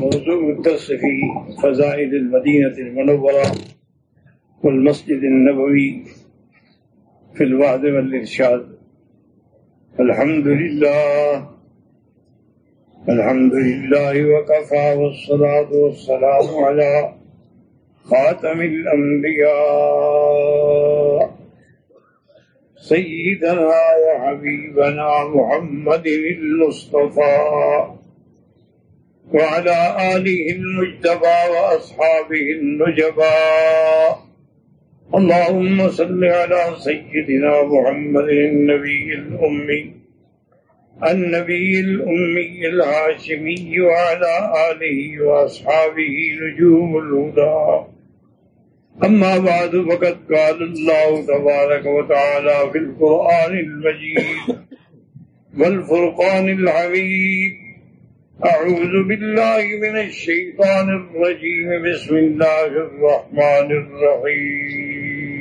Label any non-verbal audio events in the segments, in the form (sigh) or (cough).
موضوع الدرس في فضائل المدينة المنورة والمسجد النبوي في الوعد والإرشاد الحمد لله الحمد لله وكفى والصلاة والسلام على خاتم الأنبياء سيدنا وحبيبنا محمد المصطفى وعلى آله المجتبى وأصحابه النجبى. اللهم صل على سيدنا محمد النبي الأمي النبي الأمي الهاشمي وعلى آله وأصحابه نجوم الهدى. أما بعد، فقد قال الله تبارك وتعالى في القرآن المجيد والفرقان الحميد. أعوذ بالله من الشيطان الرجيم. بسم الله الرحمن الرحيم.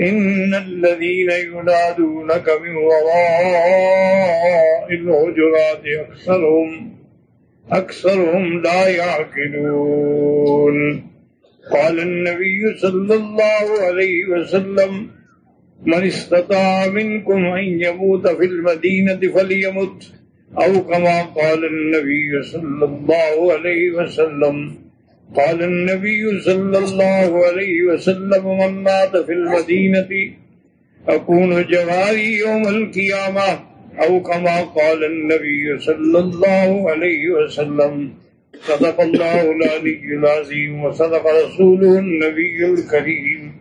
إن الذين ينادونك من وراء الهجرات أكثرهم أكثرهم لا يعقلون. قال النبي صلى الله عليه وسلم، من استطاع منكم أن يموت في المدينة فليمت. أو كما قال النبي صلى الله عليه وسلم، قال النبي صلى الله عليه وسلم، من مات في المدينة، أكون جواري يوم القيامة. أو كما قال النبي صلى الله عليه وسلم، صدق الله العلي العظيم، وصدق رسوله النبي الكريم.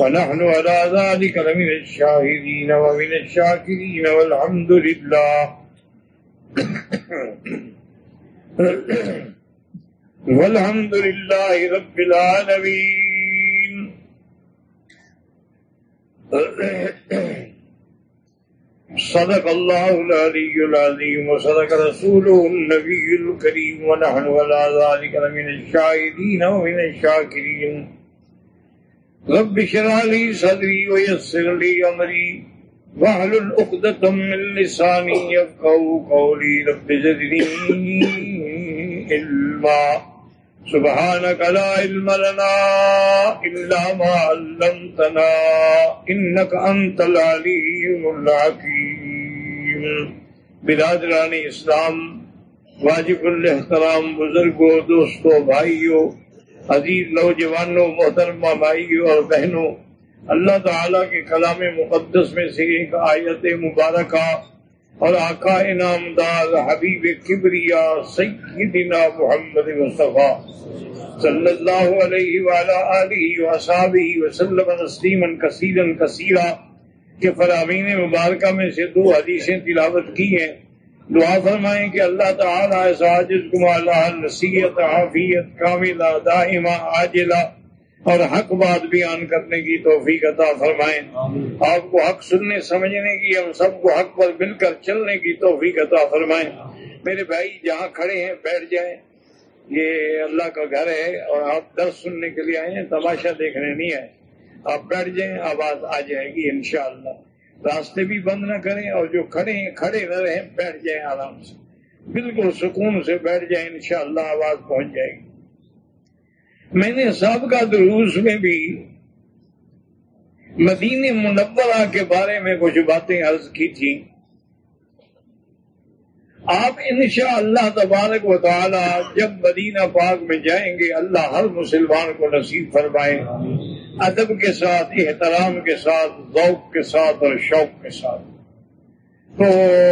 ونحن على ذلك لمن الشاهدين ومن الشاكرين والحمد لله. (coughs) والحمد لله رب العالمين صدق الله العلي العظيم وصدق رسوله النبي الكريم ونحن على ذلك من الشاهدين ومن الشاكرين رب اشرح لي صدري ويسر لي امري واحلل عقدة من لساني يفقهوا قولي، رب زدني علما. سبحانك لا علم لنا إلا ما علمتنا، إنك أنت العليم الحكيم. برادران اسلام واجب الاحترام بزرگوں دوستوں بھائیوں عزیز نوجوانوں محترمہ بھائیوں اور بہنوں اللہ تعالیٰ کے کلام مقدس میں سے ایک آیت مبارکہ اور آقا انعام دار حبیب کبریا سیدنا محمد مصطفیٰ صلی اللہ علیہ وآلہ وصحابہ وسلم نسلیما کثیرا کثیرا کے فرامین مبارکہ میں سے دو حدیثیں تلاوت کی ہیں۔ دعا فرمائیں کہ اللہ تعالیٰ ساجد کمالہ نصیحت، عافیت، کاملہ، دائمہ، عاجلہ اور حق بات بیان کرنے کی توفیق عطا فرمائیں۔ آپ کو حق سننے سمجھنے کی ہم سب کو حق پر مل کر چلنے کی توفیق عطا فرمائیں۔ میرے بھائی جہاں کھڑے ہیں بیٹھ جائیں۔ یہ اللہ کا گھر ہے اور آپ درس سننے کے لیے آئے ہیں تماشا دیکھنے نہیں آئے۔ آپ بیٹھ جائیں آواز آ جائے گی انشاءاللہ۔ راستے بھی بند نہ کریں اور جو کھڑے ہیں کھڑے نہ رہیں بیٹھ جائیں آرام سے۔ بالکل سکون سے بیٹھ جائیں انشاءاللہ آواز پہنچ جائے گی۔ میں نے سابقہ دروس میں بھی مدین منورہ کے بارے میں کچھ باتیں عرض کی تھی۔ آپ انشاء اللہ تبارک و تعالی جب مدینہ پاک میں جائیں گے، اللہ ہر مسلمان کو نصیب فرمائے۔ ادب کے ساتھ، احترام کے ساتھ، ذوق کے ساتھ اور شوق کے ساتھ۔ تو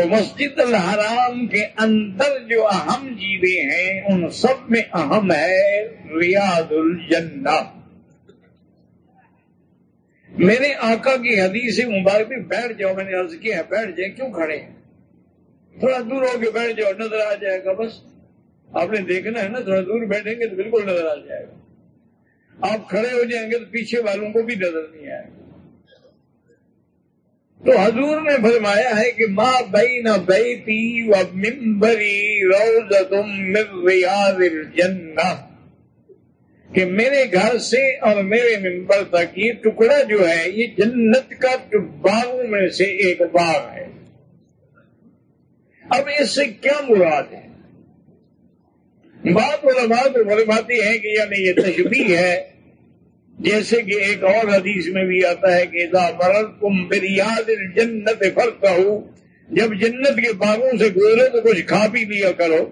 مسجد الحرام کے اندر جو اہم چیزیں ہیں، ان سب میں اہم ہے ریاض الجنہ۔ میرے آقا کی حدیث مبارک میں بیٹھ جاؤ، میں نے عرض کیا ہے، بیٹھ جائیں، کیوں کھڑے ہیں؟ تھوڑا دور ہو کے بیٹھ جاؤ، نظر آ جائے گا بس۔ آپ نے دیکھنا ہے نا، تھوڑا دور بیٹھیں گے تو بالکل نظر آ جائے گا۔ آپ کھڑے ہو جائیں گے تو پیچھے والوں کو بھی نظر نہیں آئے گا۔ تو حضور نے فرمایا ہے کہ ماں بئی نہ بیتی و ممبری روز تم ریاض الجنہ، کہ میرے گھر سے اور میرے ممبر تک یہ ٹکڑا جو ہے، یہ جنت کا باغوں میں سے ایک باغ ہے۔ اب اس سے کیا مراد ہے؟ بات علماء تو فرماتے ہیں کہ یعنی یہ تشبیح ہے جیسے کہ ایک اور حدیث میں بھی آتا ہے کہ تم بریاد جنت فرق جب جنت کے باغوں سے گزرے تو کچھ کھا پی لیا کرو۔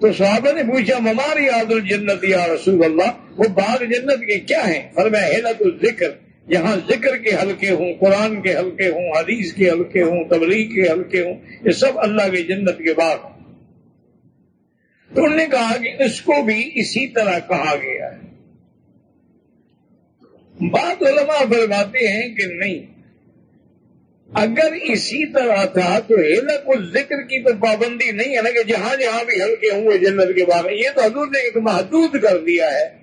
تو صحابہ نے پوچھا مماری عاد الجنت یا رسول اللہ؟ وہ باغ جنت کے کیا ہیں؟ فرمایا حلت الذکر جہاں ذکر کے حلقے ہوں، قرآن کے حلقے ہوں، حدیث کے حلقے ہوں، تبلیغ کے حلقے ہوں، یہ سب اللہ کے جنت کے باغ ہوں۔ تو انہوں نے کہا کہ اس کو بھی اسی طرح کہا گیا ہے۔ بات علماء فرماتے ہیں کہ نہیں۔ اگر اسی طرح تھا تو ہیلک کو ذکر کی تو پابندی نہیں ہے نا کہ جہاں جہاں بھی ہلکے ہوں گے جنت کے باغ۔ یہ تو حضور نے ایک محدود کر دیا ہے۔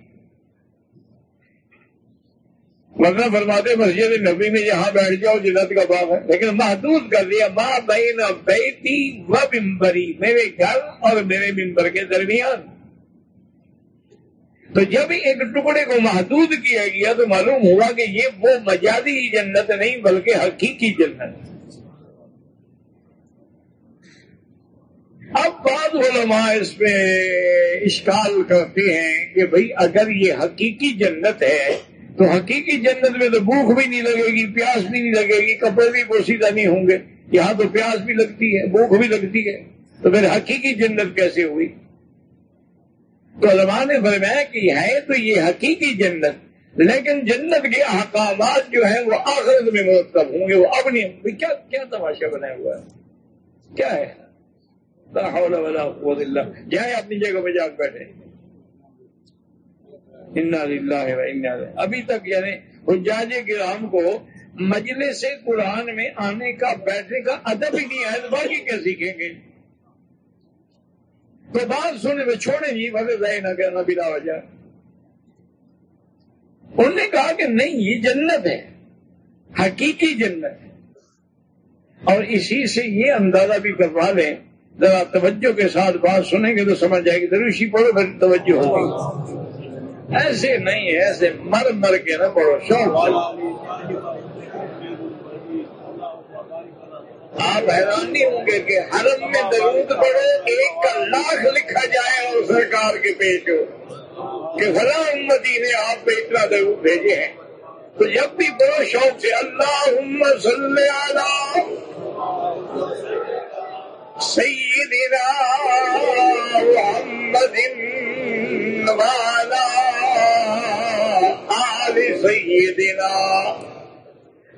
ورنہ فرماتے مسجد نبی میں جہاں بیٹھ جاؤ جنت کا باغ ہے۔ لیکن محدود کر دیا۔ ماں بہن بیٹی و ممبری میرے گھر اور میرے ممبر کے درمیان۔ تو جب ایک ٹکڑے کو محدود کیا گیا تو معلوم ہوا کہ یہ وہ مجازی جنت نہیں بلکہ حقیقی جنت اب بعض علماء اس میں اشکال کرتے ہیں کہ بھئی اگر یہ حقیقی جنت ہے تو حقیقی جنت میں تو بھوک بھی نہیں لگے گی، پیاس بھی نہیں لگے گی، کپڑے بھی پوسیدہ نہیں ہوں گے۔ یہاں تو پیاس بھی لگتی ہے، بھوک بھی لگتی ہے۔ تو پھر حقیقی جنت کیسے ہوئی؟ تو علماء نے فرمایا کہ ہے تو یہ حقیقی جنت، لیکن جنت کے احکامات جو ہیں وہ آخرت میں مرتب ہوں گے، وہ اب نہیں کیا کیا تماشا بنا ہوا ہے؟ کیا ہے؟ جائے اپنی جگہ پہ جا بیٹھے ابھی تک یعنی حجاج گرام کو مجلس سے قرآن میں آنے کا، بیٹھنے کا ادب ہی نہیں ہے تو باقی کیا سیکھیں گے؟ تو بات سننے میں چھوڑے نہیں بھلے نہ کہنا بلا وجہ انہوں نے کہا کہ نہیں، یہ جنت ہے، حقیقی جنت ہے۔ اور اسی سے یہ اندازہ بھی کروا لیں، ذرا توجہ کے ساتھ بات سنیں گے تو سمجھ جائے گی۔ دروشی پڑھو، پھر توجہ ہوگی۔ ایسے نہیں، ایسے مر مر کے نہ پڑھو، شوق آپ حیران نہیں ہوں گے کہ حرم میں درود پڑھو ایک کا لاکھ لکھا جائے اور سرکار کے پیش ہو کہ فلاں امتی نے آپ پہ اتنا درود بھیجے ہیں۔ تو جب بھی بڑو شوق سے اللہ صلی علی سیدنا محمد والا آل سیدنا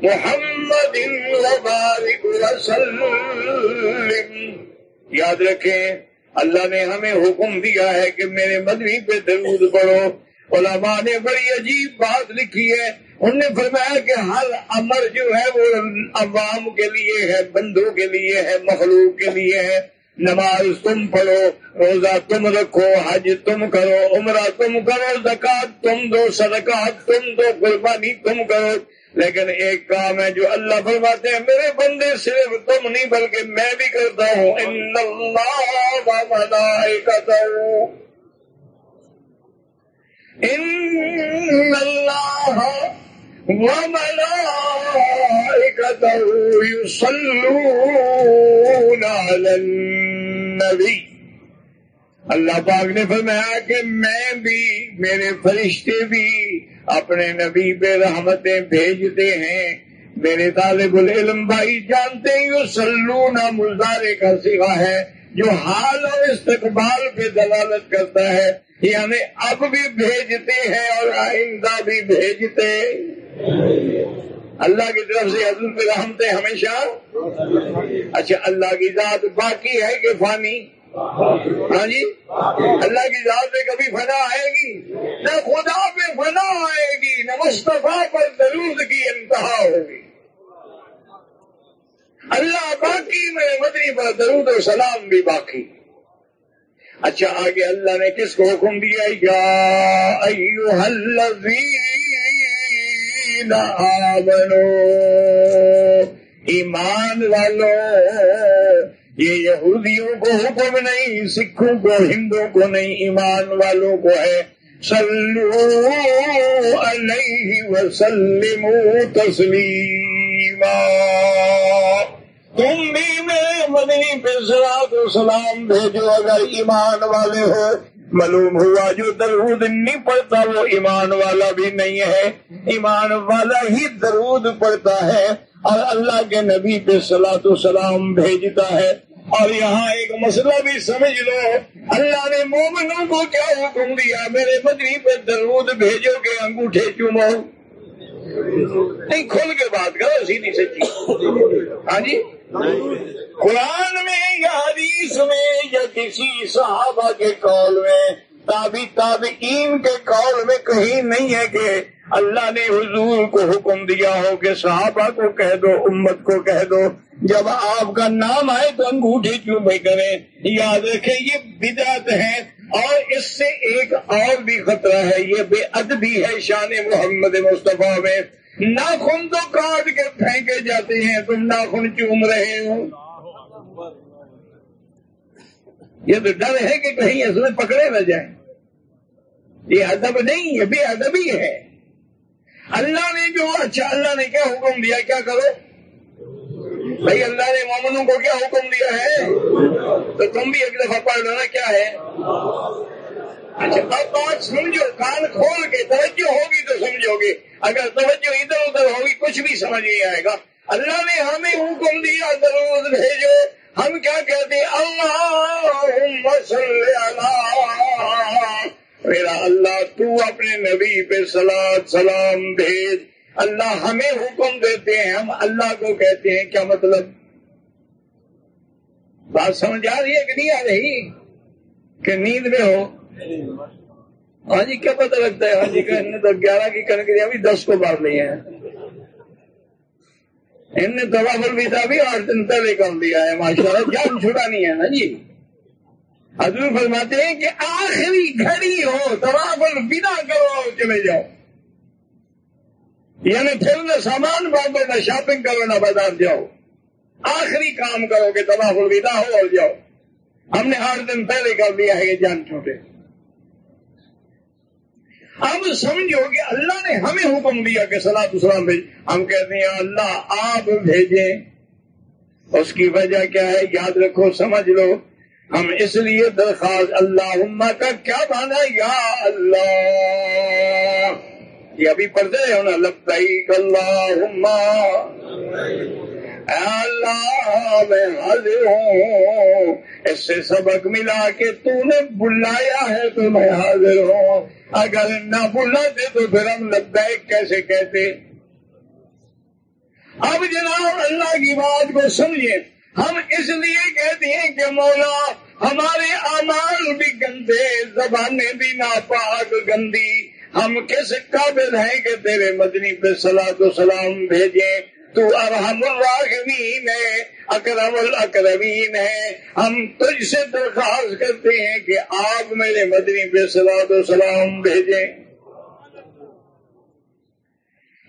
محمد وبارک وسلم۔ یاد رکھیں، اللہ نے ہمیں حکم دیا ہے کہ میرے مدنی پہ درود پڑھو۔ علماء نے بڑی عجیب بات لکھی ہے۔ انہوں نے فرمایا کہ ہر امر جو ہے وہ عوام کے لیے ہے، بندوں کے لیے ہے، مخلوق کے لیے ہے۔ نماز تم پڑھو، روزہ تم رکھو، حج تم کرو، عمرہ تم کرو زکات تم دو، صدقات تم دو، قربانی تم کرو۔ لیکن ایک کام ہے جو اللہ فرماتے ہیں، میرے بندے صرف تم نہیں، بلکہ میں بھی کرتا ہوں۔ ان اللہ النبی۔ اللہ پاک نے فرمایا کہ میں بھی، میرے فرشتے بھی اپنے نبی پہ رحمتیں بھیجتے ہیں۔ میرے طالب العلم بھائی، جانتے ہیں یہ سلونا مزارے کا سوا ہے جو حال اور استقبال پہ دلالت کرتا ہے۔ یعنی اب بھی بھیجتے ہیں اور آئندہ بھی بھیجتے اللہ کی طرف سے حضرت پہ رحمتیں ہمیشہ۔ اچھا اللہ کی ذات باقی ہے کہ فانی؟ ہاں جی؟ اللہ کی ذات میں کبھی فنا آئے گی، نہ خدا پہ فنا آئے گی، نہ مصطفیٰ پر درود کی انتہا ہوگی۔ اللہ باقی میں مدنی پر درود و سلام بھی باقی۔ اچھا آگے اللہ نے کس کو حکم دیا؟ یا ایوہ الذین آمنو، ایمان والو یہ یہودیوں کو حکم نہیں، سکھوں کو، ہندوؤں کو نہیں، ایمان والوں کو ہے۔ سلو علیہ وسلم تسلیم تم بھی میرے مدنی پہ سلاد و سلام بھیجو، اگر ایمان والے ہو۔ معلوم ہوا جو درود نہیں پڑتا، وہ ایمان والا بھی نہیں ہے۔ ایمان والا ہی درود پڑتا ہے اور اللہ کے نبی پہ سلاۃ سلام بھیجتا ہے۔ اور یہاں ایک مسئلہ بھی سمجھ لو۔ اللہ نے مومنوں کو کیا حکم دیا؟ میرے بدری پہ درود بھیجو کے انگوٹھے چومو۔ نہیں، کھل کے بات کرو سیدھی سچی۔ ہاں جی؟ قرآن میں یا حدیث میں یا کسی صحابہ کے قول میں تابی تابعین کے قول میں کہیں نہیں ہے کہ اللہ نے حضور کو حکم دیا ہو کہ صحابہ کو کہہ دو، امت کو کہہ دو۔ جب آپ کا نام آئے تو انگوٹھی کیوں بھائی کریں۔ یاد رکھیں، یہ بدعت ہے اور اس سے ایک اور بھی خطرہ ہے، یہ بے ادبی ہے شان محمد مصطفیٰ میں۔ ناخن تو کاٹ کے پھینکے جاتے ہیں، تم ناخن چوم رہے ہو۔ یہ تو ڈر ہے کہ کہیں اس میں پکڑے نہ جائیں۔ یہ ادب نہیں ہے بے ادبی ہے۔ اللہ نے جو اچھا اللہ نے کیا حکم دیا کیا کرو؟ بھائی اللہ نے مومنوں کو کیا حکم دیا ہے؟ تو تم بھی ایک دفعہ پڑھ لو نا کیا ہے؟ اچھا اب بات سمجھو، کان کھول کے توجہ ہوگی تو سمجھو گے۔ اگر توجہ ادھر ادھر ہوگی، کچھ بھی سمجھ نہیں آئے گا۔ اللہ نے ہمیں حکم دیا، درود بھیجو۔ ہم کیا کہتے اللہ میرا اللہ تو اپنے نبی پہ سلاد سلام بھیج۔ اللہ ہمیں حکم دیتے ہیں، ہم اللہ کو کہتے ہیں، کیا مطلب؟ بات سمجھ آ رہی ہے کہ نہیں آ رہی؟ کہ نیند میں ہو؟ ہاں جی کیا پتہ لگتا ہے؟ ہاں جی نے تو گیارہ کی کنک دیا بھی دس کو بار لیے ہیں۔ ان نے تبافل بھی تھا بھی آٹھ دن پہلے کر دیا ہے ماشاء اللہ جان چھٹا نہیں ہے نا جی۔ حضور فرماتے ہیں کہ آخری گھڑی ہو تبافل بنا کرو چلے جاؤ۔ یعنی پھر نہ سامان باندھو، نہ شاپنگ کرو، نہ بازار جاؤ۔ آخری کام کرو کہ تباہ الوداع ہو اور جاؤ۔ ہم نے آٹھ دن پہلے کر دیا ہے کہ جان چھوٹے۔ اب سمجھو کہ اللہ نے ہمیں حکم دیا کہ سلاد اسلام بھیج۔ ہم کہتے ہیں، اللہ آپ بھیجیں۔ اس کی وجہ کیا ہے؟ یاد رکھو، سمجھ لو۔ ہم اس لیے درخواست اللہ کا کیا مانا یا اللہ۔ یہ ابھی پڑھتے رہے ہو نا، لبیک اللہم۔ اے اللہ، میں حاضر ہوں۔ اس سے سبق ملا کہ تو نے بلایا ہے تو میں حاضر ہوں۔ اگر نہ بلاتے تو پھر ہم لبیک کیسے کہتے؟ اب جناب، اللہ کی بات کو سمجھے ہم اس لیے کہتے ہیں کہ مولا، ہمارے امال بھی گندے، زبانیں بھی ناپاک، گندی۔ ہم کس قابل ہیں کہ تیرے مدنی پہ سلا تو سلام بھیجیں؟ تو ارحم الراحمین ہے، اکرم الاکرمین ہے۔ ہم تجھ سے درخواست کرتے ہیں کہ آپ میرے مدنی پہ سلا تو سلام بھیجیں۔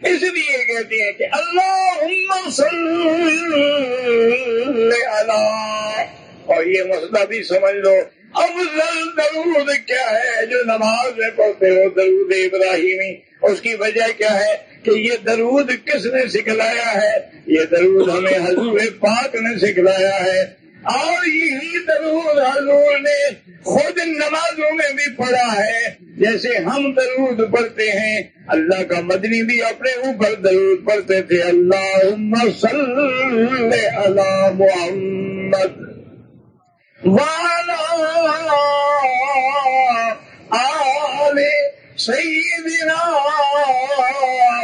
اس لیے کہتے ہیں کہ اللہ اللہ اور یہ مسئلہ بھی سمجھ لو۔ افضل درود کیا ہے جو نماز میں پڑھتے ہو؟ درود ابراہیمی۔ اس کی وجہ کیا ہے کہ یہ درود کس نے سکھلایا ہے؟ یہ درود ہمیں حضور پاک نے سکھلایا ہے۔ اور یہی درود حضور نے خود نمازوں میں بھی پڑھا ہے۔ جیسے ہم درود پڑھتے ہیں، اللہ کا مدنی بھی اپنے اوپر درود پڑھتے تھے۔ اللہ صلی اللہ محمد آل سیدنا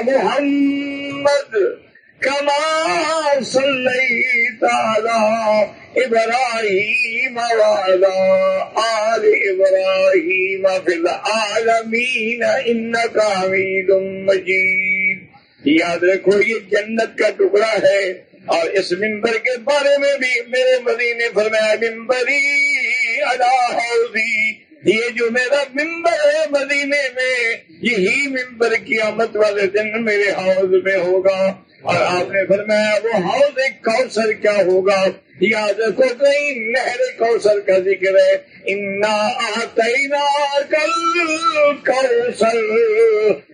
محمد۔ کما صلیت على ابراہیم وعلى آل ابراہیم فی العالمین انکا حمید مجید یاد رکھو، یہ جنت کا ٹکڑا ہے اور اس ممبر کے بارے میں بھی میرے مدینے فرمایا ممبری حوضی۔ یہ جو میرا ممبر ہے مدینے میں، یہی ممبر کی آمد والے دن میرے حوض میں ہوگا۔ اور آپ نے فرمایا، وہ حوض ایک کوثر کیا ہوگا؟ یاد رکھو کہیں نہر کوثر کا ذکر ہے۔ انا کل کوثر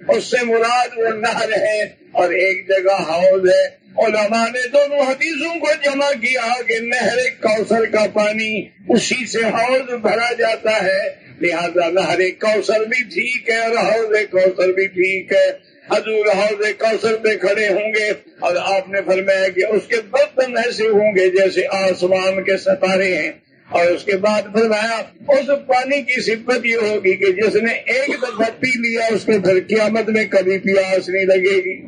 اس سے مراد وہ نہر ہے اور ایک جگہ حوض ہے۔ علماء نے دونوں حدیثوں کو جمع کیا کہ نہر کوثر کا پانی اسی سے حوض بھرا جاتا ہے۔ لہذا نہر کوثر بھی ٹھیک ہے اور حوض کوثر بھی ٹھیک ہے۔ حضور حوض کوثر پہ کھڑے ہوں گے اور آپ نے فرمایا کہ اس کے برتن ایسے ہوں گے جیسے آسمان کے ستارے ہیں۔ اور اس کے بعد فرمایا، اس پانی کی صفت یہ ہوگی کہ جس نے ایک دفعہ پی لیا، اس کو پھر قیامت میں کبھی پیاس نہیں لگے گی۔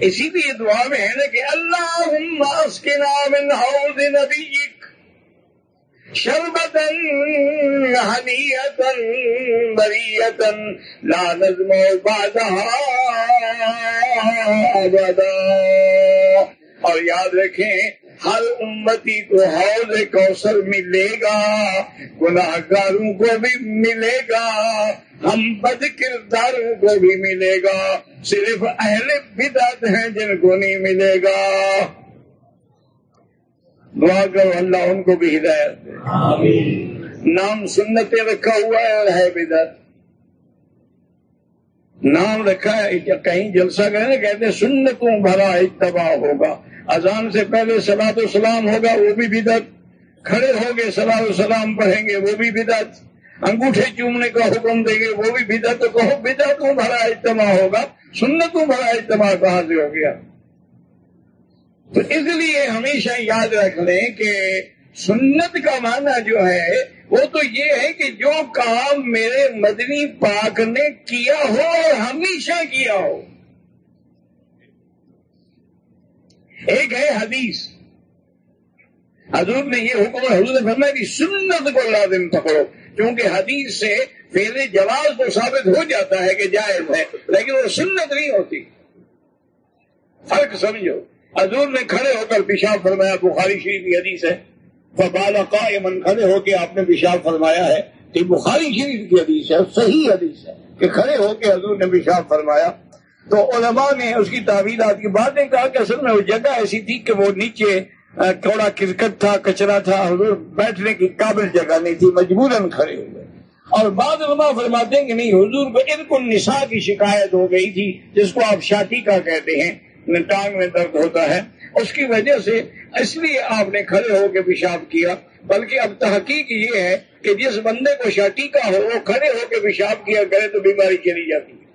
اسی لیے دعا میں ہے نا کہ اللہ کے نام نبی شربتن حنیتن بریتن لا نظم بعدها ابدا اور یاد رکھیں، ہر امتی کو حوض کوثر ملے گا گناہ گاروں کو بھی ملے گا، ہم بد کرداروں کو بھی ملے گا، صرف اہل بدعت ہیں جن کو نہیں ملے گا۔ دعا کرو اللہ ان کو بھی ہدایت دے۔ نام سنتیں رکھا ہوا ہے اور ہے بدعت۔ نام رکھا ہے کہیں جلسہ گئے نا کہتے سنتوں بھرا اتباع ہوگا۔ اذان سے پہلے سلاد و سلام ہوگا وہ بھی بدت کھڑے ہو گے سلاد و سلام پڑھیں گے وہ بھی بدت انگوٹھے چومنے کا حکم دیں گے وہ بھی بدت کہو بدتوں بھرا اجتماع ہوگا سنتوں بھرا اجتماع کہاں سے ہو گیا؟ تو اس لیے ہمیشہ یاد رکھ لیں کہ سنت کا معنی جو ہے، وہ تو یہ ہے کہ جو کام میرے مدنی پاک نے کیا ہو اور ہمیشہ کیا ہو۔ ایک ہے حدیث۔ حضور نے یہ حکم حضور نے فرمایا کہ سنت کو لازم پکڑو، کیونکہ حدیث سے فیل جواز تو ثابت ہو جاتا ہے کہ جائز ہے، لیکن وہ سنت نہیں ہوتی۔ فرق سمجھو۔ حضور نے کھڑے ہو کر پیشاب فرمایا، بخاری شریف کی حدیث ہے۔ فبالا قائمن کھڑے ہو کے آپ نے پیشاب فرمایا ہے۔ کہ بخاری شریف کی حدیث ہے، صحیح حدیث ہے کہ کھڑے ہو کے حضور نے پیشاب فرمایا۔ تو علماء نے اس کی تعویلات کی بات نے کہا کہ اصل میں وہ جگہ ایسی تھی کہ وہ نیچے تھوڑا کرکٹ تھا، کچرا تھا، حضور بیٹھنے کی قابل جگہ نہیں تھی، مجبوراً کھڑے ہوئے اور بعض علماء فرماتے ہیں کہ نہیں، حضور کو ارکن نساء کی شکایت ہو گئی تھی، جس کو آپ شاٹی کا کہتے ہیں۔ ٹانگ میں درد ہوتا ہے۔ اس کی وجہ سے اس لیے آپ نے کھڑے ہو کے پیشاب کیا، بلکہ اب تحقیق یہ ہے کہ جس بندے کو شاٹی کا ہو، وہ کھڑے ہو کے پیشاب کیا کرے تو بیماری چلی جاتی ہے۔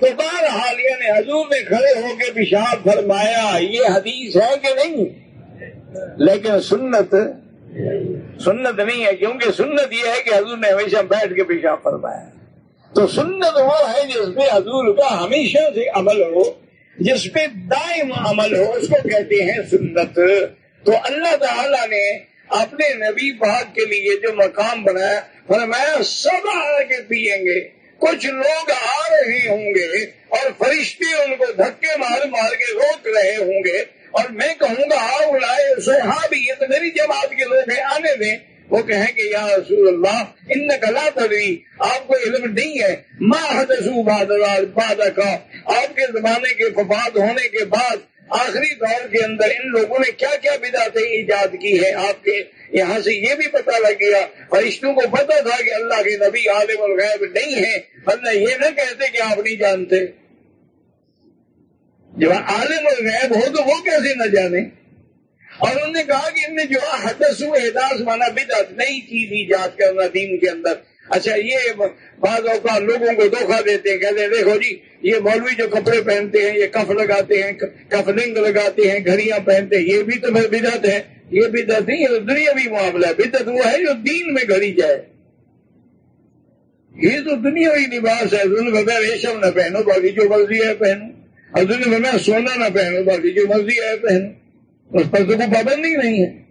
تو بار حالیہ یعنی نے حضور نے کھڑے ہو کے پیشاب فرمایا، یہ حدیث ہے کہ نہیں؟ لیکن سنت سنت نہیں ہے، کیونکہ سنت یہ ہے کہ حضور نے ہمیشہ بیٹھ کے پیشاب فرمایا۔ تو سنت وہ ہے جس پہ حضور کا ہمیشہ سے عمل ہو، جس پہ دائم عمل ہو، اس کو کہتے ہیں سنت۔ تو اللہ تعالی نے اپنے نبی پاک کے لیے جو مقام بنایا، فرمایا، سب آ کے پیئیں گے۔ کچھ لوگ آ رہے ہوں گے اور فرشتے ان کو دھکے مار مار کے روک رہے ہوں گے۔ اور میں کہوں گا آؤ لائے صحابی یہ تو میری جماعت کے لوگ ہیں، آنے دیں۔ وہ کہیں کہ یا رسول اللہ ان کلا تری آپ کو علم نہیں ہے۔ ماں حدسو بادہ کا۔ آپ کے زمانے کے ففاد ہونے کے بعد، آخری دور کے اندر ان لوگوں نے کیا کیا بدعتیں ایجاد کی ہے آپ کے یہاں سے یہ بھی پتا لگ گیا، فرشتوں کو پتا تھا کہ اللہ کے نبی عالم الغیب نہیں ہے ورنہ یہ نہ کہتے کہ آپ نہیں جانتے۔ جب عالم الغیب ہو تو وہ کیسے نہ جانے؟ اور انہوں نے کہا کہ ان نے جو حدث احداث مانا بدعت نئی چیز ایجاد کرنا دین کے اندر۔ اچھا یہ بعض اوقات لوگوں کو دھوکہ دیتے ہیں، کہتے ہیں، دیکھو جی یہ مولوی جو کپڑے پہنتے ہیں، یہ کف لگاتے ہیں کفلنگ لگاتے ہیں، گھڑیاں پہنتے ہیں، یہ بھی تو بدعت ہے۔ یہ بدعت نہیں ہے دنیا بھی معاملہ ہے۔ بدعت وہ ہے جو دین میں گھڑی جائے۔ یہ تو دنیاوی لباس ہے دن بغیر ریشم نہ پہنو باقی جو مرضی ہے پہنو اور دن بغیر سونا نہ پہنو باقی جو مرضی ہے پہنو اس پر تو کوئی پابندی نہیں ہے۔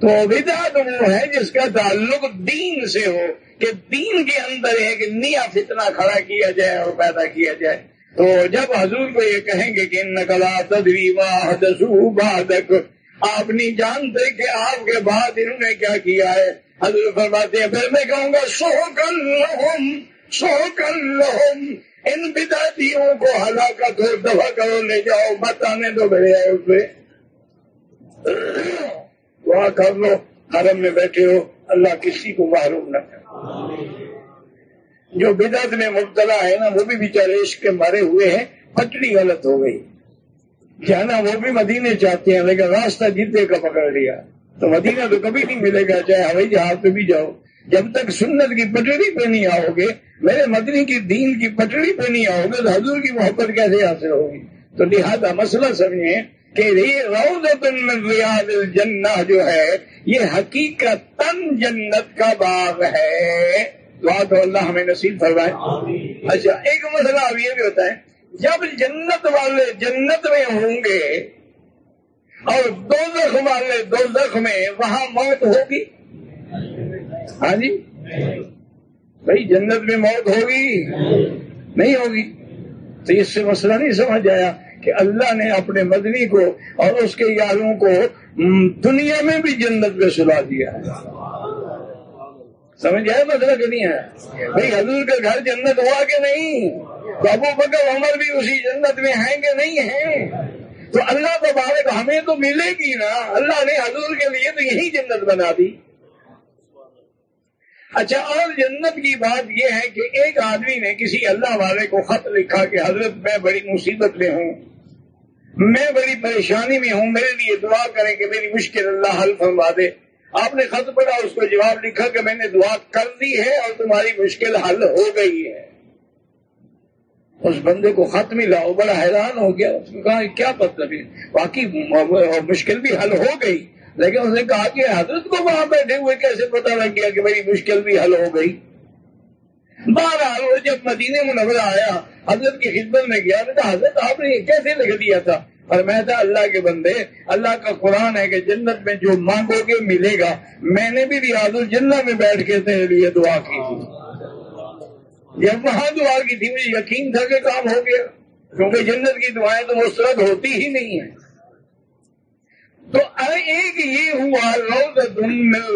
تو بدعت وہ ہے جس کا تعلق دین سے ہو، کہ دین کے اندر ایک نیا فتنہ کھڑا کیا جائے اور پیدا کیا جائے۔ تو جب حضور کو یہ کہیں گے کہ نقلا تدریوا بادک آپ نہیں جانتے کہ آپ کے بعد انہوں نے کیا کیا ہے؟ حضور فرماتے ہیں، پھر میں کہوں گا سو کر لہم سو کر لہم۔ ان بداتیوں کو ہلاکت ہو دفاع کرو لے جاؤ، بتانے دو میرے اس پہ وہاں کر لو حرم میں بیٹھے ہو، اللہ کسی کو محروم نہ کر جو بدعت میں مبتلا ہے نا، وہ بھی بیچارے عشق کے مارے ہوئے ہیں پٹڑی غلط ہو گئی۔ جانا وہ بھی مدینے چاہتے ہیں، لیکن راستہ جدے کا پکڑ لیا۔ تو مدینہ تو کبھی نہیں ملے گا، چاہے ہوائی جہاز پہ بھی جاؤ۔ جب تک سنت کی پٹڑی پہ نہیں آؤ گے، میرے مدنی کی دین کی پٹڑی پہ نہیں آؤ گے، تو حضور کی محبت کیسے حاصل ہوگی؟ تو لہٰذا مسئلہ سمجھیں کہ ریاض الجنہ جو ہے یہ حقیقت تن جنت کا باغ ہے۔ دعا تو اللہ ہمیں نصیب فرمائے۔ اچھا ایک مسئلہ اب یہ بھی ہوتا ہے جب جنت والے جنت میں ہوں گے اور دو زخم والے دو زخم میں وہاں موت ہوگی؟ ہاں جی؟ بھائی جنت میں موت ہوگی؟ نہیں ہوگی۔ تو اس سے مسئلہ نہیں سمجھ آیا۔ کہ اللہ نے اپنے مدنی کو اور اس کے یاروں کو دنیا میں بھی جنت میں سلا دیا ہے۔ سمجھ آیا مسئلہ کہ نہیں ہے؟ بھائی حضور کا گھر جنت ہوا کہ نہیں؟ تو ابو بکر عمر بھی اسی جنت میں ہیں کہ نہیں ہیں؟ تو اللہ تبارک ہمیں تو ملے گی نا۔ اللہ نے حضور کے لیے تو یہی جنت بنا دی۔ اچھا اور جنت کی بات یہ ہے کہ ایک آدمی نے کسی اللہ والے کو خط لکھا کہ حضرت میں بڑی مصیبت میں ہوں۔ میں بڑی پریشانی میں ہوں، میرے لیے دعا کریں کہ میری مشکل اللہ حل فرما دے۔ آپ نے خط پڑھا، اس کو جواب لکھا کہ میں نے دعا کر دی ہے اور تمہاری مشکل حل ہو گئی ہے۔ اس بندے کو خط ملا وہ بڑا حیران ہو گیا۔ اس نے کہا، کیا مطلب ہے؟ باقی مشکل بھی حل ہو گئی۔ لیکن اس نے کہا کہ حضرت کو وہاں بیٹھے ہوئے کیسے پتا لگ گیا کہ میری مشکل بھی حل ہو گئی؟ بہرحال وہ جب مدینے منورہ آیا، حضرت کی خدمت میں گیا کہا، حضرت، آپ نے کیسے لکھ دیا تھا؟ اور میں تھا اللہ کے بندے، اللہ کا قرآن ہے کہ جنت میں جو مانگو گے ملے گا۔ میں نے بھی ریاض الجنہ میں بیٹھ کے تیرے لیے دعا کی تھی۔ جب وہاں دعا کی تھی، مجھے یقین تھا کہ کام ہو گیا، کیونکہ جنت کی دعائیں تو مسترد ہوتی ہی نہیں ہیں۔ تو ایک یہ ہوا روز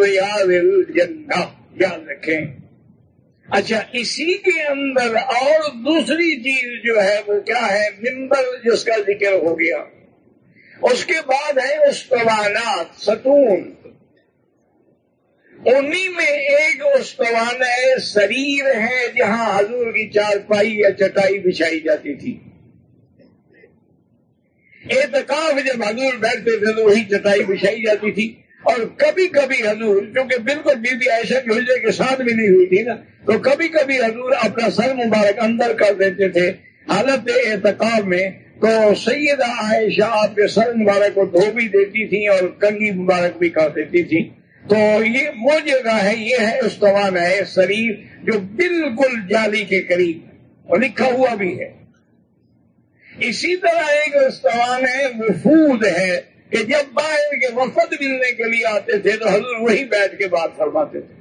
ریاض الجنہ، یاد رکھیں۔ اچھا اسی کے اندر اور دوسری چیز جو ہے، وہ کیا ہے؟ ممبر جس کا ذکر ہو گیا۔ اس کے بعد ہے استوانات ستون۔ انہی میں ایک استوان شریر ہے جہاں حضور کی چار پائی یا چٹائی بچھائی جاتی تھی۔ اعتکاف جب حضور بیٹھتے تھے تو وہی چٹائی بچھائی جاتی تھی۔ اور کبھی کبھی حضور کیونکہ بالکل بی بی عائشہ کی حجرے کے ساتھ ملی ہوئی تھی نا، تو کبھی کبھی حضور اپنا سر مبارک اندر کر دیتے تھے حالت اعتکاب میں، تو سیدہ عائشہ آپ کے سر مبارک کو دھو بھی دیتی تھی اور کنگی مبارک بھی کر دیتی تھی تو یہ وہ جگہ ہے، یہ ہے استوان ہے شریر جو بالکل جالی کے قریب اور لکھا ہوا بھی ہے۔ اسی طرح ایک استوان ہے وفود ہے۔ کہ جب باہر کے وفد ملنے کے لیے آتے تھے تو حضور وہی بیٹھ کے بات فرماتے تھے۔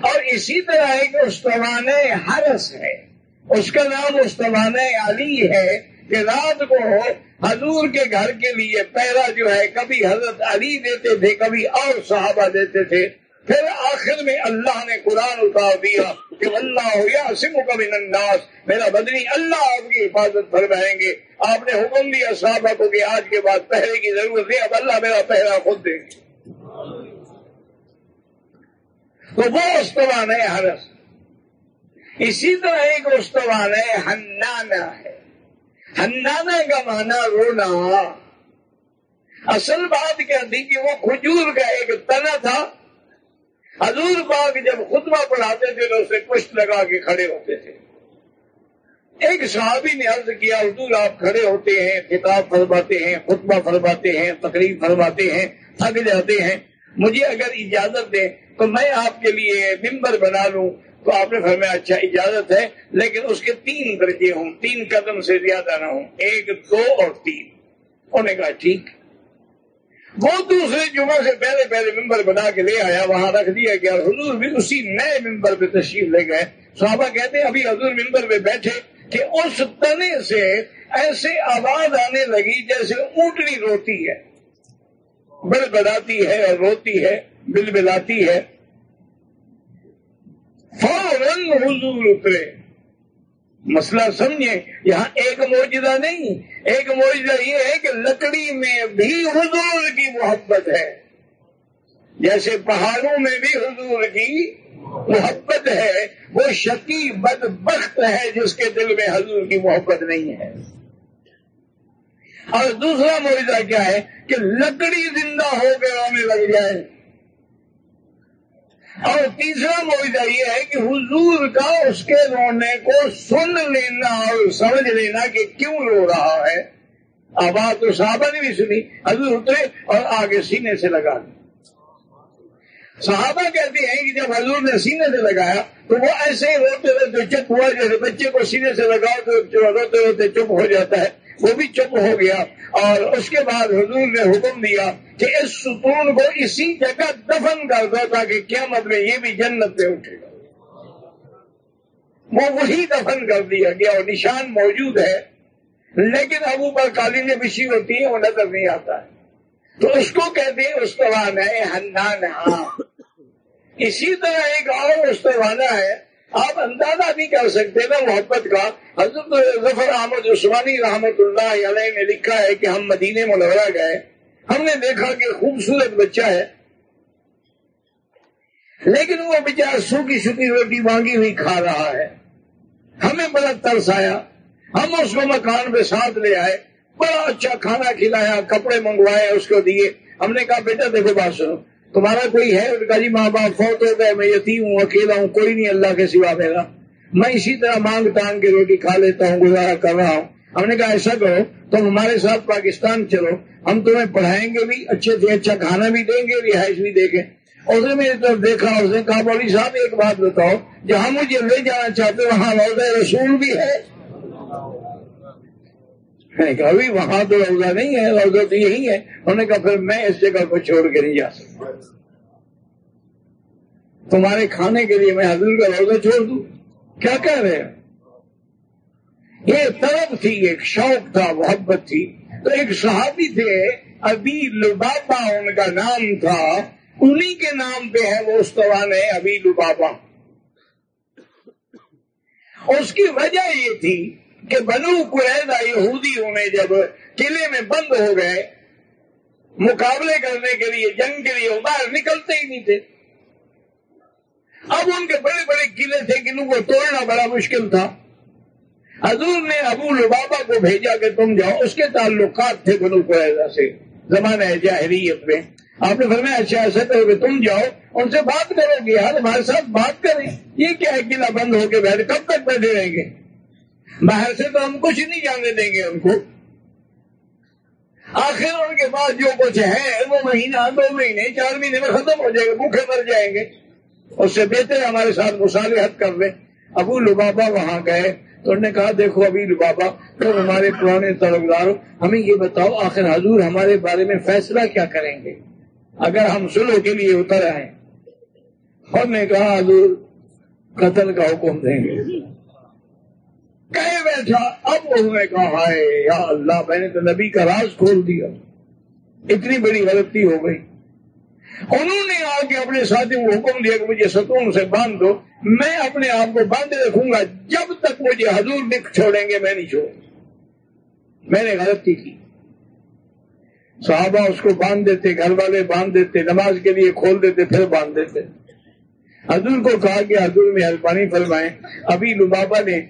اور اسی طرح ایک استوان حرس ہے۔ اس کا نام استوان علی ہے کہ رات کو حضور کے گھر کے لیے پیرا جو ہے، کبھی حضرت علی دیتے تھے، کبھی اور صحابہ دیتے تھے۔ پھر آخر میں اللہ نے قرآن اتار دیا کہ اللہ ہو یا سم الناس۔ میرا بدنی اللہ آپ کی حفاظت فرمائیں گے۔ آپ نے حکم دیا صحابہ کو کہ آج کے بعد پہرے کی ضرورت ہے اب اللہ میرا پہرا خود دیں گے تو وہ استوان ہے حرس۔ اسی طرح ایک استوان ہے ہنانا ہے۔ ہنانا کا معنی رونا۔ اصل بات کیا تھی کہ وہ کھجور کا ایک تنا تھا۔ حضور پاک جب خطبہ پڑھاتے تھے تو اسے پشت لگا کے کھڑے ہوتے تھے۔ ایک صحابی نے عرض کیا، حضور آپ کھڑے ہوتے ہیں کتاب فرماتے ہیں، خطبہ فرماتے ہیں تقریب فرماتے ہیں، تھک جاتے ہیں۔ مجھے اگر اجازت دیں تو میں آپ کے لیے ممبر بنا لوں۔ تو آپ نے فرمایا اچھا اجازت ہے، لیکن اس کے تین درجے ہوں، تین قدم سے زیادہ نہ ہوں، ایک، دو اور تین۔ انہوں نے کہا، ٹھیک۔ وہ دوسرے جمعہ سے پہلے پہلے ممبر بنا کے لے آیا، وہاں رکھ دیا گیا حضور بھی اسی نئے ممبر پہ تشریف لے گئے۔ صحابہ کہتے ہیں، ابھی حضور ممبر پہ بیٹھے کہ اس تنے سے ایسے آواز آنے لگی جیسے اونٹنی روتی ہے۔ بل بلاتی ہے اور روتی ہے بل بلاتی ہے۔ فوراً حضور اترے۔ مسئلہ سمجھیں، یہاں ایک موجودہ نہیں، ایک موجودہ یہ ہے کہ لکڑی میں بھی حضور کی محبت ہے۔ جیسے پہاڑوں میں بھی حضور کی محبت ہے، وہ شکی بد بخت ہے جس کے دل میں حضور کی محبت نہیں ہے۔ اور دوسرا معاوضہ کیا ہے کہ لکڑی زندہ ہو کے رونے لگ جائے اور تیسرا معاوضہ یہ ہے کہ حضور کا اس کے رونے کو سن لینا اور سمجھ لینا کہ کیوں رو رہا ہے۔ آواز تو صحابہ نے بھی سنی، حضور اترے اور آگے سینے سے لگا دی۔ صحابہ کہتے ہیں کہ جب حضور نے سینے سے لگایا تو وہ ایسے ہی روتے روتے چپ ہوا جیسے بچے کو سینے سے لگاؤ تو روتے روتے چپ ہو جاتا ہے۔ وہ بھی چپ ہو گیا اور اس کے بعد حضور نے حکم دیا کہ اس ستون کو اسی جگہ دفن کر دو تاکہ قیامت میں یہ بھی جنت پہ اٹھے گا۔ وہ وہی دفن کر دیا گیا اور نشان موجود ہے، لیکن اب اوپر کالی نے بچھی ہوتی ہے وہ نظر نہیں آتا ہے۔ تو اس کو کہتے ہیں استوانہ ہے ہنان ہاں اسی طرح ایک اور استوانہ ہے آپ اندازہ نہیں کر سکتے نا محبت کا، حضرت ظفر احمد عثمانی رحمت اللہ علیہ نے لکھا ہے کہ ہم مدینے ملورہ گئے۔ ہم نے دیکھا کہ خوبصورت بچہ ہے۔ لیکن وہ بچہ سوکھی سوکھی روٹی مانگی ہوئی کھا رہا ہے۔ ہمیں بڑا ترس آیا۔ ہم اس کو مکان پہ ساتھ لے آئے۔ بڑا اچھا کھانا کھلایا، کپڑے منگوائے، اس کو دیے۔ ہم نے کہا، بیٹا، دیکھو، بات سنو۔ تمہارا کوئی ہے؟ کہا جی ماں باپ فوت ہو گئے، میں یتیم ہوں، اکیلا ہوں، کوئی نہیں اللہ کے سوا میرا۔ میں اسی طرح مانگ تانگ کے روٹی کھا لیتا ہوں، گزارا کر رہا ہوں۔ ہم نے کہا، ایسا کرو، تم ہمارے ساتھ پاکستان چلو، ہم تمہیں پڑھائیں گے بھی، اچھے سے اچھا کھانا بھی دیں گے، رہائش بھی دیں گے۔ اس نے میری طرف دیکھا اس نے کہا بولی صاحب، ایک بات بتاؤ، جہاں مجھے لے جانا چاہتے وہاں روزہ رسول بھی ہے۔ ابھی وہاں تو روزہ نہیں ہے، روزہ تو یہی ہے۔ انہوں نے کہا، پھر میں اس جگہ کو چھوڑ کے نہیں جا سکتا۔ تمہارے کھانے کے لیے میں حضور کا روزہ چھوڑ دوں؟ کیا کہہ رہے ہیں؟ یہ طرف تھی، ایک شوق تھا، محبت تھی۔ تو ایک صحابی تھے ابھی لبابا، ان کا نام تھا۔ انہی کے نام پہ ہے وہ استوان ہے ابھی لبابا۔ اس کی وجہ یہ تھی کہ بنو قریدا یہودیوں میں جب قلعے میں بند ہو گئے، مقابلے کرنے کے لیے، جنگ کے لیے، وہ باہر نکلتے ہی نہیں تھے۔ اب ان کے بڑے بڑے قلعے تھے ان کو توڑنا بڑا مشکل تھا۔ حضور نے ابو لبابا کو بھیجا کہ تم جاؤ، اس کے تعلقات تھے بنو قریدا سے، زمانہ جاہریت میں۔ آپ نے فرمایا اچھا ایسا کرو کہ تم جاؤ، ان سے بات کرو گے یار ہمارے ساتھ بات کریں۔ یہ کیا ہے، قلعہ بند ہو کے بیٹھے کب تک بیٹھے رہیں گے؟ باہر سے تو ہم کچھ نہیں جانے دیں گے ان کو۔ آخر ان کے پاس جو کچھ ہے، وہ مہینہ، دو مہینے، چار مہینے میں ختم ہو جائے گا، بھوکے مر جائیں گے۔ اس سے بہتر ہمارے ساتھ مصالحت کر لیں۔ ابو لبابا وہاں گئے۔ تو انہوں نے کہا، دیکھو ابھی لبابا تو ہمارے پرانے طلبگار ہمیں یہ بتاؤ، آخر حضور ہمارے بارے میں فیصلہ کیا کریں گے؟ اگر ہم سلو کے لیے اتر آئے اور نے کہا، حضور قتل کا حکم دیں گے۔ کہے بیٹھا اب انہوں نے کہا ہے یا اللہ، میں نے تو نبی کا راز کھول دیا۔ اتنی بڑی غلطی ہو گئی۔ انہوں نے آ کے اپنے ساتھیوں کو حکم دیا کہ مجھے ستون سے باندھ دو میں اپنے آپ کو باندھے رکھوں گا، جب تک مجھے حضور نک چھوڑیں گے، میں نہیں چھوڑوں میں نے غلطی کی۔ صحابہ اس کو باندھ دیتے، گھر والے باندھ دیتے، نماز کے لیے کھول دیتے، پھر باندھ دیتے۔ حضور کو کہا کہ حضور میں پانی فرمائے، ابھی لبابا نے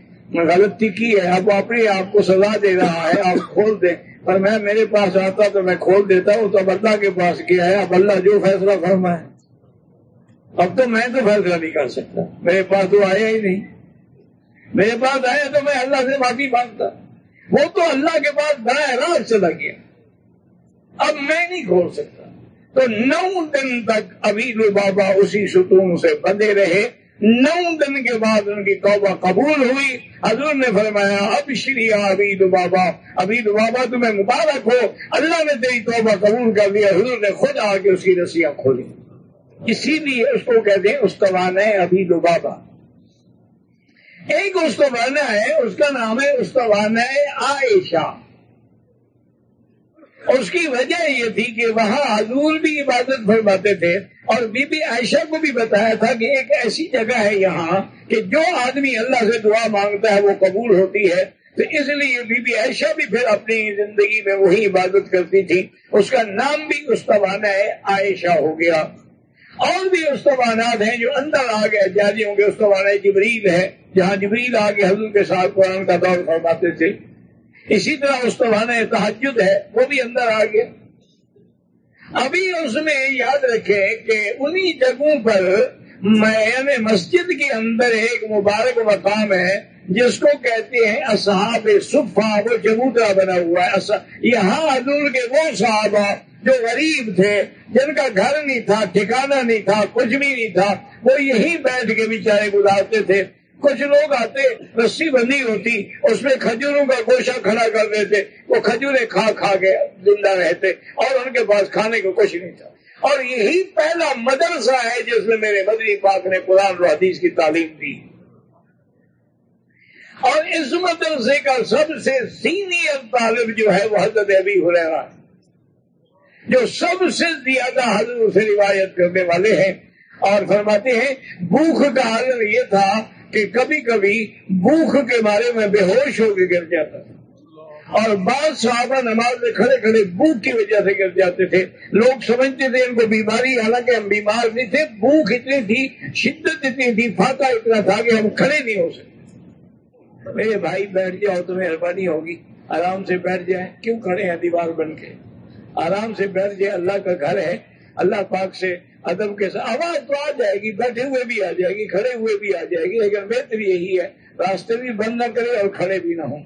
غلطی کی ہے، اب وہ اپنے آپ کو سزا دے رہا ہے، آپ کھول دیں۔ پر میں میرے پاس آتا تو میں کھول دیتا ہوں، تو اب اللہ کے پاس کیا ہے؟ اب اللہ جو فیصلہ فرما ہے اب تو میں تو فیصلہ نہیں کر سکتا۔ میرے پاس تو آیا ہی نہیں۔ میرے پاس آیا تو میں اللہ سے معافی مانگتا۔ وہ تو اللہ کے پاس براہ راست چلا گیا۔ اب میں نہیں کھول سکتا۔ تو نو دن تک ابھی بابا اسی ستون سے بندے رہے۔ نو دن کے بعد ان کی توبہ قبول ہوئی۔ حضور نے فرمایا، اب شری ابھی بابا ابھی بابا تمہیں مبارک ہو۔ اللہ نے تیری توبہ قبول کر دیا حضور نے خود آ کے اس کی رسیاں کھولی۔ اسی لیے اس کو کہتے ہیں استوان ہے ابھی بابا۔ ایک استوانا ہے، اس کا نام ہے استوان ہے اس کی وجہ یہ تھی کہ وہاں حضور بھی عبادت فرماتے تھے اور بی بی عائشہ کو بھی بتایا تھا کہ ایک ایسی جگہ ہے یہاں کہ جو آدمی اللہ سے دعا مانگتا ہے وہ قبول ہوتی ہے۔ تو اس لیے بی بی عائشہ بھی پھر اپنی زندگی میں وہی عبادت کرتی تھی۔ اس کا نام بھی استوانہ ہے عائشہ ہو گیا۔ اور بھی استوانات ہیں جو اندر آ گئے جاری ہوں گے استوانہ جبریل ہے۔ جہاں جبریل آ کے حضور کے ساتھ قرآن کا دور فرماتے تھے۔ اسی طرح اس استوانہ تحجد ہے، وہ بھی اندر آ گیا۔ ابھی اس میں یاد رکھے کہ انہی جگہوں پر میں مسجد کے اندر ایک مبارک مقام ہے، جس کو کہتے ہیں اصحاب صفا وہ چبوترا بنا ہوا ہے۔ یہاں حضور کے وہ صحابہ جو غریب تھے، جن کا گھر نہیں تھا ٹھکانا نہیں تھا، کچھ بھی نہیں تھا، وہ یہی بیٹھ کے بیچارے گزارتے تھے۔ کچھ لوگ آتے، رسی بندی ہوتی، اس میں کھجوروں کا گوشہ کھڑا کر دیتے، وہ کھجورے کھا کھا کے زندہ رہتے، اور ان کے پاس کھانے کو کچھ نہیں تھا۔ اور یہی پہلا مدرسہ ہے جس میں میرے مدری پاک نے قرآن و حدیث کی تعلیم دی۔ اور اس مدرسے کا سب سے سینئر طالب جو ہے وہ حضرت ابھی ہو رہا ہے، جو سب سے زیادہ حضرت سے روایت کرنے والے ہیں۔ اور فرماتے ہیں، بھوک کا حل یہ تھا کہ کبھی کبھی بھوک کے بارے میں بے ہوش ہو کے گر جاتا تھا۔ اور بعض صحابہ نماز میں کھڑے کھڑے بھوک کی وجہ سے گر جاتے تھے۔ لوگ سمجھتے تھے ان کو بیماری، حالانکہ ہم بیمار نہیں تھے۔ بھوک اتنی تھی، شدت اتنی تھی فاقہ اتنا تھا کہ ہم کھڑے نہیں ہو سکتے۔ میرے بھائی بیٹھ جاؤ تو مہربانی ہوگی۔ آرام سے بیٹھ جائیں۔ کیوں کھڑے ہیں؟ دیوار بن کے۔ آرام سے بیٹھ جائے اللہ کا گھر ہے۔ اللہ پاک سے ادب کے ساتھ۔ آواز تو آ جائے گی، بیٹھے ہوئے بھی آ جائے گی، کھڑے ہوئے بھی آ جائے گی۔ لیکن بہتر یہی ہے، راستے بھی بند نہ کرے اور کھڑے بھی نہ ہوں۔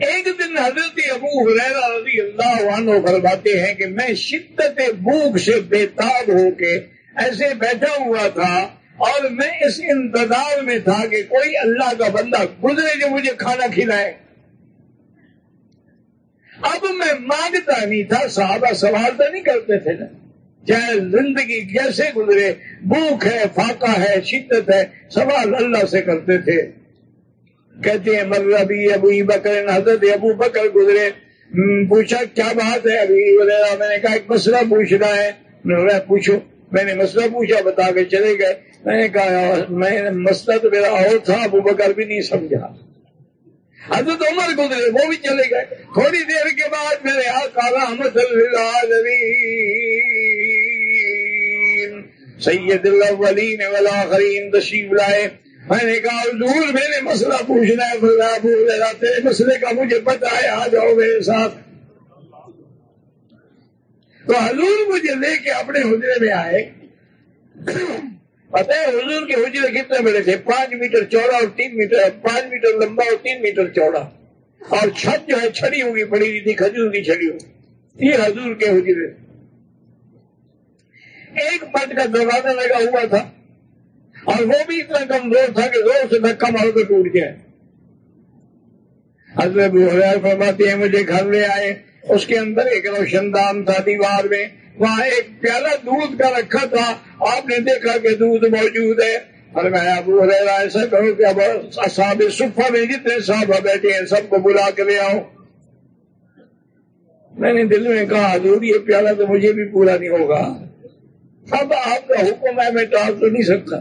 ایک دن حضرت ابو حریرہ رضی اللہ عنہ فرماتے ہیں کہ میں شدت بھوک سے بےتاب ہو کے ایسے بیٹھا ہوا تھا اور میں اس انتظار میں تھا کہ کوئی اللہ کا بندہ گزرے جو مجھے کھانا کھلائے۔ اب میں مانگتا نہیں تھا، صحابہ سوال تو نہیں کرتے تھے نا۔ زندگی کیسے گزرے، بھوک ہے، فاقہ ہے، شدت ہے، سوال اللہ سے کرتے تھے۔ کہتے ہیں، مر ابھی ابو بکر، حضرت ابو بکر گزرے۔ پوچھا، کیا بات ہے؟ ابھی وغیرہ میں نے کہا، ایک مسئلہ پوچھنا ہے۔ پوچھو۔ میں نے مسئلہ پوچھا، بتا کے چلے گئے۔ میں نے کہا، میں مسئلہ تو میرا اور تھا، ابو بکر بھی نہیں سمجھا۔ حضرت عمر گزرے وہ بھی چلے گئے۔ تھوڑی دیر کے بعد میرے آقا رحمت سید الاولین والآخرین تشریف لائے۔ میں نے کہا، حضور میں نے مسئلہ پوچھنا ہے تیرے مسئلے کا مجھے پتا ہے، آ جاؤ میرے ساتھ۔ تو حضور مجھے لے کے اپنے حجرے میں آئے۔ پتہ ہے حضور کے حجرے کتنے بڑے تھے پانچ میٹر چوڑا اور تین میٹر پانچ میٹر لمبا اور تین میٹر چوڑا اور چھت جو ہے چھڑی ہوگی پڑی ہوئی تھی کھجور کی چھڑی ہوگی یہ حضور کے حجرے ایک پٹ کا دروازہ لگا ہوا تھا اور وہ بھی اتنا کمزور تھا کہ زور سے دھکا مار کے ٹوٹ گیا حضرت فرماتے ہیں، مجھے گھر لے آئے. اس کے اندر ایک روشن دان تھا دیوار میں، وہاں ایک پیالہ دودھ کا رکھا تھا۔ آپ نے دیکھا کہ دودھ موجود ہے۔ اور میں ابو حریرہ ایسا کروں کہ اب صاحب صفا میں جتنے صاحب بیٹھے ہیں، سب کو بلا کے لے آؤں میں نے دل میں کہا، حضور، یہ پیالہ تو مجھے بھی پورا نہیں ہوگا۔ اب آپ کا حکم ہے، میں ٹال تو نہیں سکتا۔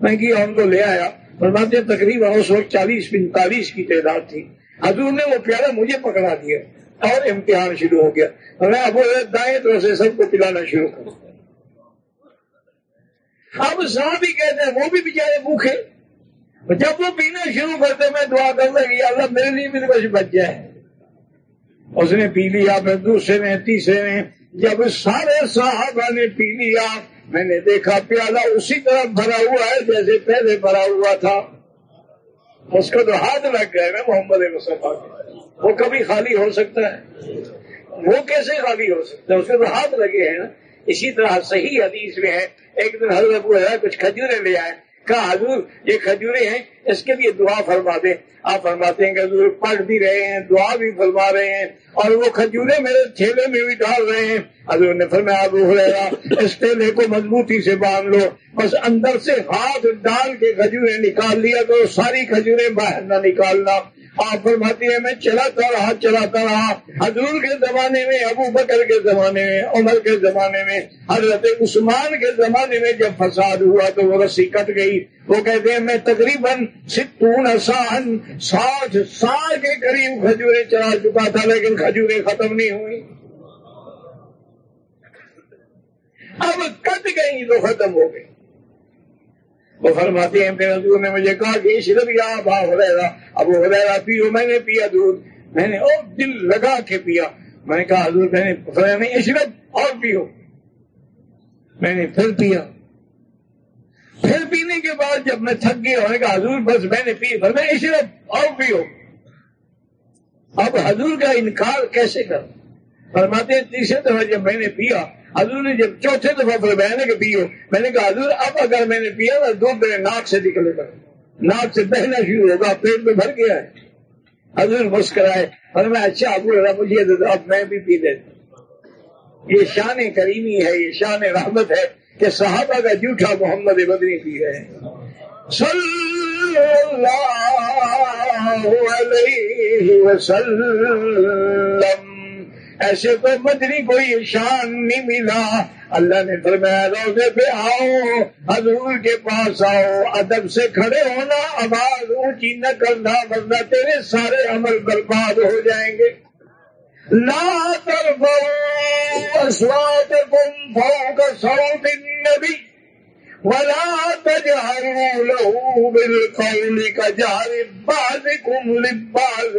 میں کیا ان کو لے آیا۔ فرماتے تقریباً اس وقت چالیس پینتالیس کی تعداد تھی۔ حضور نے وہ پیالہ مجھے پکڑا دیا۔ اور امتحان شروع ہو گیا۔ میں اب دائیں طرف سے سب کو پلانا شروع کر اب صاحب بھی کہتے ہیں، وہ بھی بےچارے بھوکے جب وہ پینا شروع کرتے، میں دعا کر لگی اللہ میرے لیے بھی کچھ بچ جائے۔ اس نے پی لیا پھر دوسرے نے تیسرے نے جب سارے صاحب نے پی لیا، میں نے دیکھا پیالہ اسی طرح بھرا ہوا ہے جیسے پہلے بھرا ہوا تھا۔ اس کو تو ہاتھ لگ گئے نا، محمد مصطفیٰ وہ کبھی خالی ہو سکتا ہے۔ وہ کیسے خالی ہو سکتا ہے؟ اس کے تو ہاتھ لگے ہیں نا۔ اسی طرح صحیح حدیث میں ہے، ایک دن حضرت کچھ کھجورے لے آئے۔ کہا، حضور، یہ کھجورے ہیں، اس کے لیے دعا فرما دیں آپ فرماتے ہیں کہ حضور پڑھ بھی رہے ہیں، دعا بھی فرما رہے ہیں اور وہ کھجورے میرے تھیلے میں بھی ڈال رہے ہیں۔ حضور نے فرمایا، ابو ہریرہ، اس تھیلے کو مضبوطی سے باندھ لو۔ بس اندر سے ہاتھ ڈال کے کھجورے نکال لیا تو ساری کھجورے باہر نہ نکالنا۔ آپ فرماتی ہے، میں چلاتا رہا چلاتا رہا۔ حضور کے زمانے میں، ابو بکر کے زمانے میں، عمر کے زمانے میں، حضرت عثمان کے زمانے میں جب فساد ہوا تو وہ رسی کٹ گئی۔ وہ کہتے ہیں، میں تقریباً ستون آسان ساٹھ سال کے قریب کھجورے چلا چکا تھا، لیکن کھجورے ختم نہیں ہوئی اب کٹ گئی تو ختم ہو گئی وہ فرماتے ہیں پھر حضور نے مجھے کہا کہ شرب یا با ہو رہا اب وہ رہا پیو، میں نے پیا دودھ۔ میں نے اور دل لگا کے پیا۔ میں نے کہا، حضور، میں نے نہیں عشرت اور پیو۔ میں نے پھر پیا۔ پھر پینے کے بعد جب میں تھک گیا ہونے کا حضور، بس میں نے پی میں عشرت اور پیو۔ اب حضور کا انکار کیسے کر فرماتے ہیں، تیسرے دفعہ جب میں نے پیا حضور نے جب چوتھے دفعہ پھر میں نے کہ پیو، میں نے کہا حضور، اب اگر میں نے پیا نا دودھ میرے ناک سے نکلے گا ناک سے بہنا شروع ہوگا، پیٹ میں بھر گیا ہے۔ حضور مسکرائے اور میں اچھا ابو مجھے اب میں بھی پی لیتا یہ شان کریمی ہے، یہ شان رحمت ہے کہ صحابہ کا جھوٹا محمد بدنی پی رہے ہیں۔ صلی اللہ علیہ وسلم۔ ایسے تو مدنی کوئی شان نہیں ملا۔ اللہ نے فرمایا، روزے پہ آؤ، حضور کے پاس آؤ۔ ادب سے کھڑے ہونا، آواز اونچی نہ کرنا، ورنہ تیرے سارے عمل برباد ہو جائیں گے۔ لا ترفعوا أصواتكم فوق صوت النبي ولا تجهروا له بالقول كجهر بعضكم لبعض۔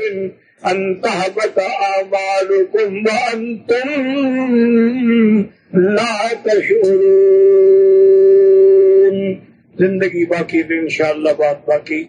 أن تهبط أعمالكم وأنتم لا تشعرون۔ زندگی باقی تو انشاءاللہ بات باقی۔